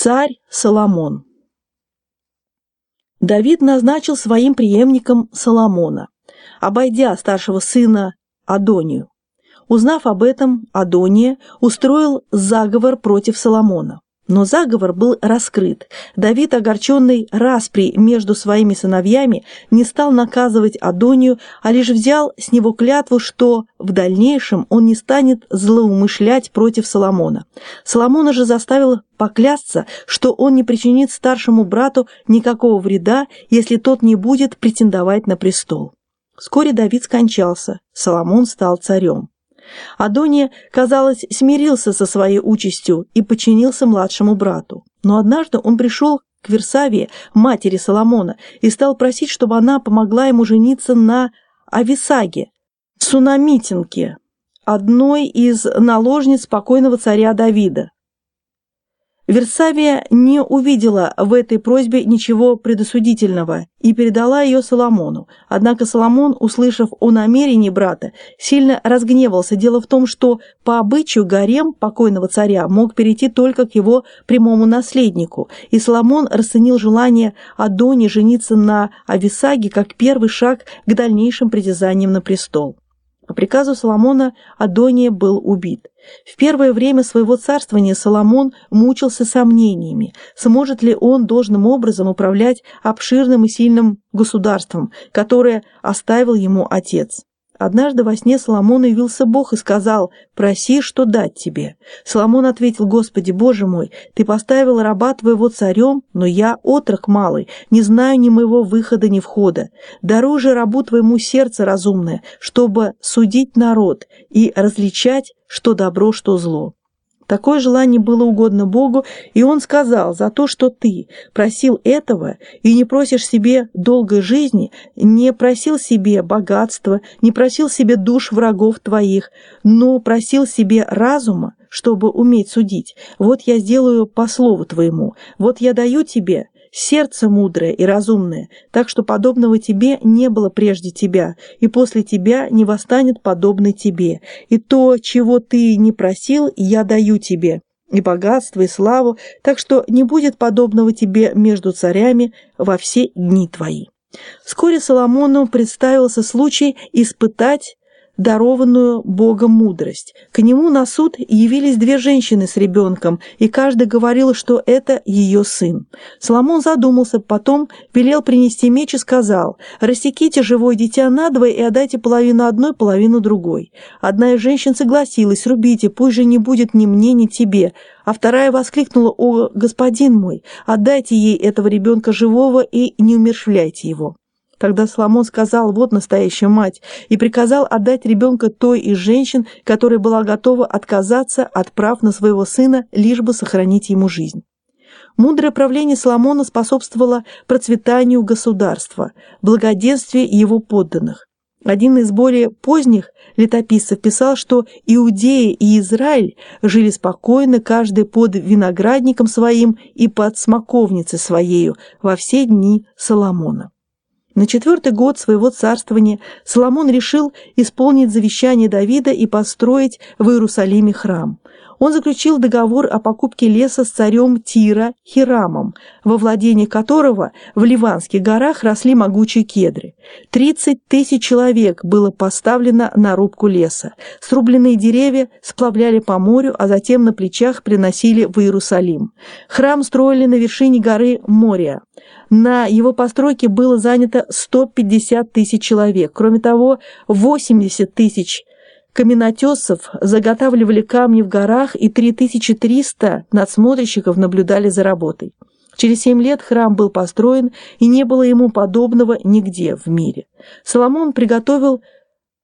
Царь Соломон Давид назначил своим преемником Соломона, обойдя старшего сына Адонию. Узнав об этом, Адония устроил заговор против Соломона. Но заговор был раскрыт. Давид, огорченный распри между своими сыновьями, не стал наказывать Адонию, а лишь взял с него клятву, что в дальнейшем он не станет злоумышлять против Соломона. Соломона же заставил поклясться, что он не причинит старшему брату никакого вреда, если тот не будет претендовать на престол. Вскоре Давид скончался, Соломон стал царем. Адония, казалось, смирился со своей участью и подчинился младшему брату. Но однажды он пришел к Версавии, матери Соломона, и стал просить, чтобы она помогла ему жениться на Ависаге, Сунамитинке, одной из наложниц покойного царя Давида. Версавия не увидела в этой просьбе ничего предосудительного и передала ее Соломону. Однако Соломон, услышав о намерении брата, сильно разгневался. Дело в том, что по обычаю гарем покойного царя мог перейти только к его прямому наследнику, и Соломон расценил желание Адони жениться на Ависаге как первый шаг к дальнейшим притязаниям на престол. По приказу Соломона Адония был убит. В первое время своего царствования Соломон мучился сомнениями, сможет ли он должным образом управлять обширным и сильным государством, которое оставил ему отец. Однажды во сне Соломону явился Бог и сказал «Проси, что дать тебе». Соломон ответил «Господи, Боже мой, ты поставил раба твоего царем, но я отрок малый, не знаю ни моего выхода, ни входа. Даруй же рабу твоему сердце разумное, чтобы судить народ и различать, что добро, что зло». Такое желание было угодно Богу, и он сказал, за то, что ты просил этого и не просишь себе долгой жизни, не просил себе богатства, не просил себе душ врагов твоих, но просил себе разума, чтобы уметь судить. Вот я сделаю по слову твоему, вот я даю тебе сердце мудрое и разумное, так что подобного тебе не было прежде тебя, и после тебя не восстанет подобный тебе. И то, чего ты не просил, я даю тебе, и богатство, и славу, так что не будет подобного тебе между царями во все дни твои». Вскоре Соломону представился случай испытать дарованную Богом мудрость. К нему на суд явились две женщины с ребенком, и каждый говорил, что это ее сын. Соломон задумался, потом велел принести меч и сказал, «Рассеките живое дитя надвое и отдайте половину одной, половину другой». Одна из женщин согласилась, «Рубите, пусть же не будет ни мне, ни тебе». А вторая воскликнула, «О, господин мой, отдайте ей этого ребенка живого и не умершвляйте его». Тогда Соломон сказал, вот настоящая мать, и приказал отдать ребенка той из женщин, которая была готова отказаться от прав на своего сына, лишь бы сохранить ему жизнь. Мудрое правление Соломона способствовало процветанию государства, благоденствию его подданных. Один из более поздних летописцев писал, что Иудея и Израиль жили спокойно, каждый под виноградником своим и под смоковницей своею во все дни Соломона. На четвертый год своего царствования Соломон решил исполнить завещание Давида и построить в Иерусалиме храм. Он заключил договор о покупке леса с царем Тира Хирамом, во владении которого в Ливанских горах росли могучие кедры. 30 тысяч человек было поставлено на рубку леса. Срубленные деревья сплавляли по морю, а затем на плечах приносили в Иерусалим. Храм строили на вершине горы Мория. На его постройке было занято 150 тысяч человек. Кроме того, 80 тысяч каменотесов заготавливали камни в горах, и 3300 надсмотрщиков наблюдали за работой. Через семь лет храм был построен, и не было ему подобного нигде в мире. Соломон приготовил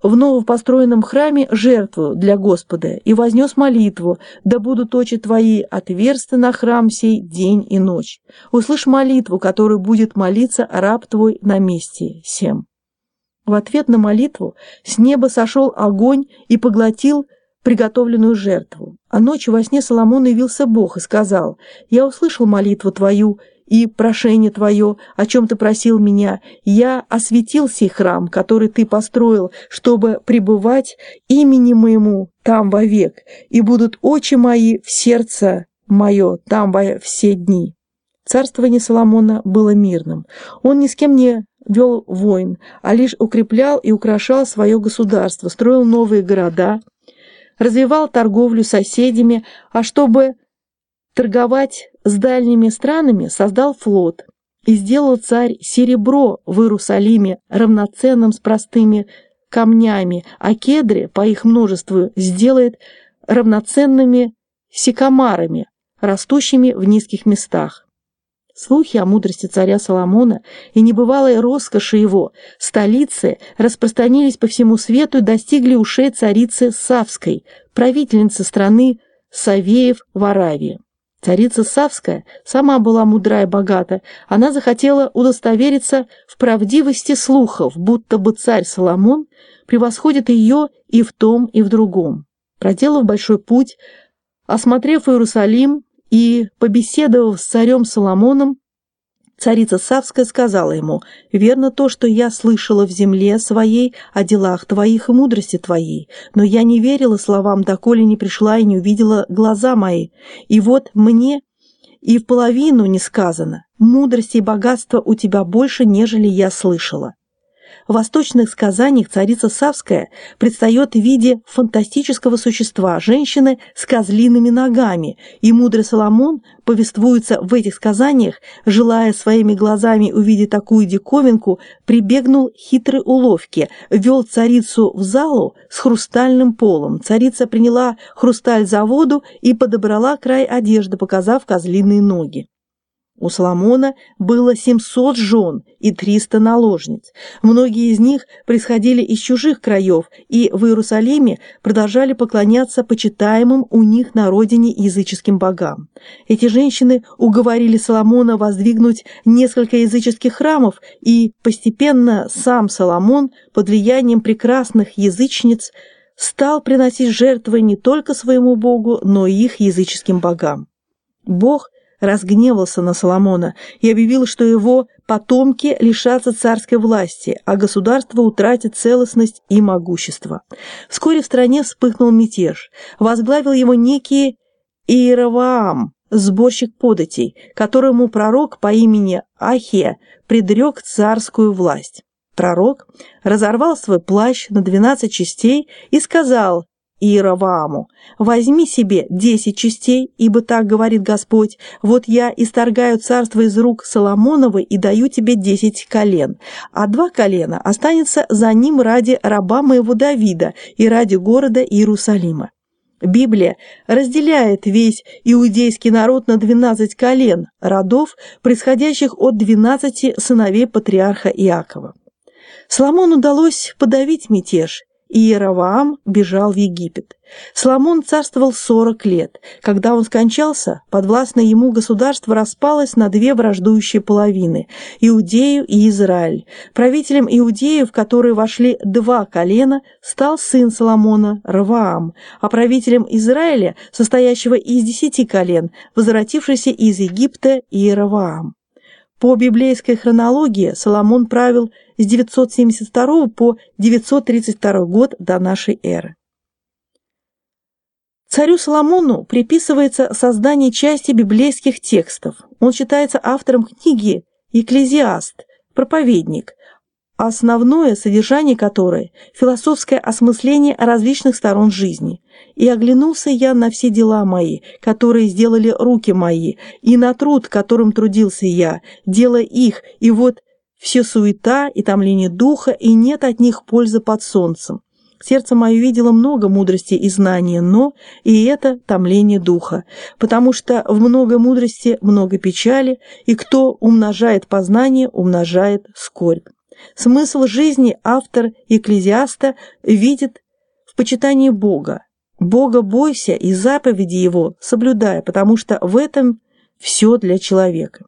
в новопостроенном храме жертву для Господа и вознес молитву, да будут очи твои отверсты на храм сей день и ночь. Услышь молитву, которую будет молиться раб твой на месте сем. В ответ на молитву с неба сошел огонь и поглотил приготовленную жертву. А ночью во сне Соломону явился Бог и сказал, «Я услышал молитву твою и прошение твое, о чем ты просил меня. Я осветил сей храм, который ты построил, чтобы пребывать имени моему там вовек, и будут очи мои в сердце мое там во все дни». Царствование Соломона было мирным. Он ни с кем не вел войн, а лишь укреплял и украшал свое государство, строил новые города, развивал торговлю с соседями, а чтобы торговать с дальними странами, создал флот и сделал царь серебро в Иерусалиме равноценным с простыми камнями, а кедры, по их множеству, сделает равноценными сикамарами, растущими в низких местах. Слухи о мудрости царя Соломона и небывалой роскоши его столицы распространились по всему свету и достигли ушей царицы Савской, правительницы страны Савеев в Аравии. Царица Савская сама была мудра и богата. Она захотела удостовериться в правдивости слухов, будто бы царь Соломон превосходит ее и в том, и в другом. Проделав большой путь, осмотрев Иерусалим, и, побеседовав с царем Соломоном, царица Савская сказала ему, «Верно то, что я слышала в земле своей о делах твоих и мудрости твоей, но я не верила словам, доколе не пришла и не увидела глаза мои. И вот мне и в половину не сказано, мудрости и богатства у тебя больше, нежели я слышала». В восточных сказаниях царица Савская предстает в виде фантастического существа, женщины с козлиными ногами, и мудрый Соломон повествуется в этих сказаниях, желая своими глазами увидеть такую диковинку, прибегнул хитрой уловки, вел царицу в залу с хрустальным полом. Царица приняла хрусталь за воду и подобрала край одежды, показав козлиные ноги. У Соломона было 700 жен и 300 наложниц. Многие из них происходили из чужих краев и в Иерусалиме продолжали поклоняться почитаемым у них на родине языческим богам. Эти женщины уговорили Соломона воздвигнуть несколько языческих храмов, и постепенно сам Соломон под влиянием прекрасных язычниц стал приносить жертвы не только своему богу, но и их языческим богам. Бог разгневался на Соломона и объявил, что его потомки лишатся царской власти, а государство утратит целостность и могущество. Вскоре в стране вспыхнул мятеж. Возглавил его некий Иераваам, сборщик податей, которому пророк по имени Ахия предрек царскую власть. Пророк разорвал свой плащ на двенадцать частей и сказал Иеравааму, «Возьми себе десять частей, ибо так говорит Господь, вот я исторгаю царство из рук Соломонова и даю тебе десять колен, а два колена останется за ним ради раба моего Давида и ради города Иерусалима». Библия разделяет весь иудейский народ на двенадцать колен, родов, происходящих от двенадцати сыновей патриарха Иакова. Соломону удалось подавить мятеж – и бежал в Египет. Соломон царствовал сорок лет. Когда он скончался, подвластное ему государство распалось на две враждующие половины – Иудею и Израиль. Правителем Иудею, в который вошли два колена, стал сын Соломона – Раваам, а правителем Израиля, состоящего из десяти колен, возвратившийся из Египта – Иераваам. По библейской хронологии Соломон правил с 972 по 932 год до нашей эры. Царю Соломону приписывается создание части библейских текстов. Он считается автором книги «Екклезиаст», «Проповедник», основное содержание которой – философское осмысление различных сторон жизни. «И оглянулся я на все дела мои, которые сделали руки мои, и на труд, которым трудился я, делая их, и вот все суета и томление духа, и нет от них пользы под солнцем. Сердце мое видело много мудрости и знания, но и это томление духа, потому что в много мудрости много печали, и кто умножает познание, умножает скорбь. Смысл жизни автор Екклезиаста видит в почитании Бога. Бога бойся и заповеди Его соблюдая, потому что в этом все для человека.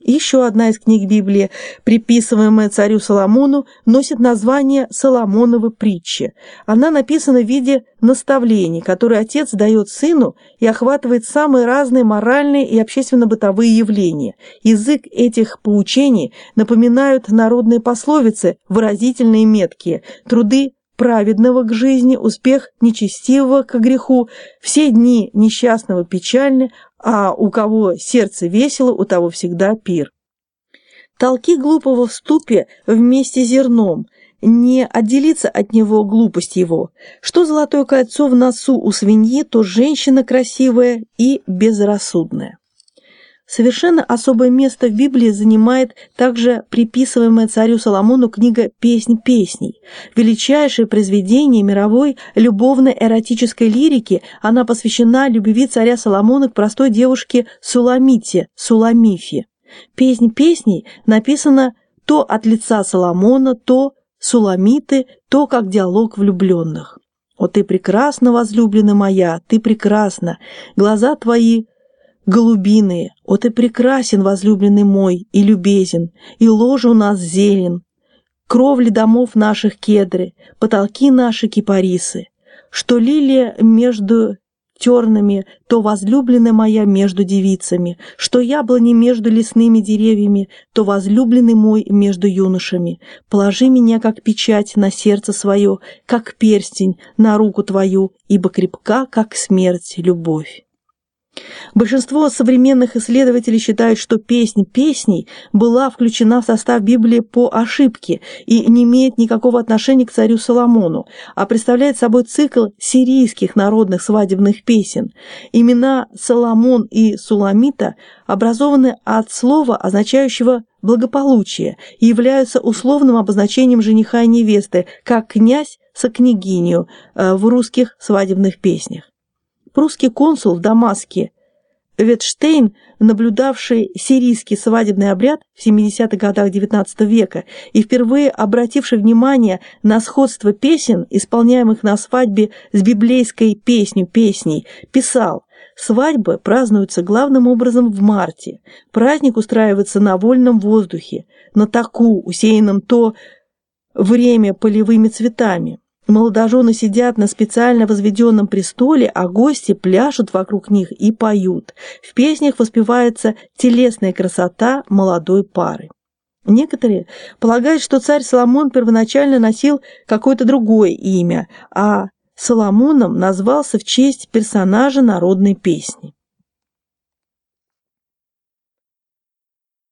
Еще одна из книг Библии, приписываемая царю Соломону, носит название «Соломоновы притчи». Она написана в виде наставлений, которые отец дает сыну и охватывает самые разные моральные и общественно-бытовые явления. Язык этих поучений напоминают народные пословицы, выразительные и меткие, труды праведного к жизни, успех нечестивого к греху, все дни несчастного печальны, а у кого сердце весело, у того всегда пир. Толки глупого в ступе вместе зерном, не отделиться от него глупость его. Что золотое кольцо в носу у свиньи, то женщина красивая и безрассудная. Совершенно особое место в Библии занимает также приписываемая царю Соломону книга «Песнь песней». Величайшее произведение мировой любовно-эротической лирики, она посвящена любви царя Соломона к простой девушке Суламите, Суламифе. «Песнь песней» написана то от лица Соломона, то Суламиты, то как диалог влюбленных. «О, ты прекрасна, возлюбленная моя, ты прекрасна, глаза твои – голубиные, о ты прекрасен, возлюбленный мой, и любезен, и ложа у нас зелен, кровли домов наших кедры, потолки наши кипарисы, что лилия между тернами, то возлюбленная моя между девицами, что яблони между лесными деревьями, то возлюбленный мой между юношами. Положи меня, как печать, на сердце свое, как перстень на руку твою, ибо крепка, как смерть, любовь. Большинство современных исследователей считают, что песнь песней была включена в состав Библии по ошибке и не имеет никакого отношения к царю Соломону, а представляет собой цикл сирийских народных свадебных песен. Имена Соломон и Суламита образованы от слова, означающего благополучие, и являются условным обозначением жениха и невесты, как князь со княгинью э, в русских свадебных песнях. Прусский консул в Дамаске Ветштейн, наблюдавший сирийский свадебный обряд в 70-х годах XIX века и впервые обративший внимание на сходство песен, исполняемых на свадьбе с библейской песню песней, писал «Свадьбы празднуются главным образом в марте. Праздник устраивается на вольном воздухе, на таку, усеянном то время полевыми цветами. Молодожены сидят на специально возведенном престоле, а гости пляшут вокруг них и поют. В песнях воспевается телесная красота молодой пары. Некоторые полагают, что царь Соломон первоначально носил какое-то другое имя, а Соломоном назвался в честь персонажа народной песни.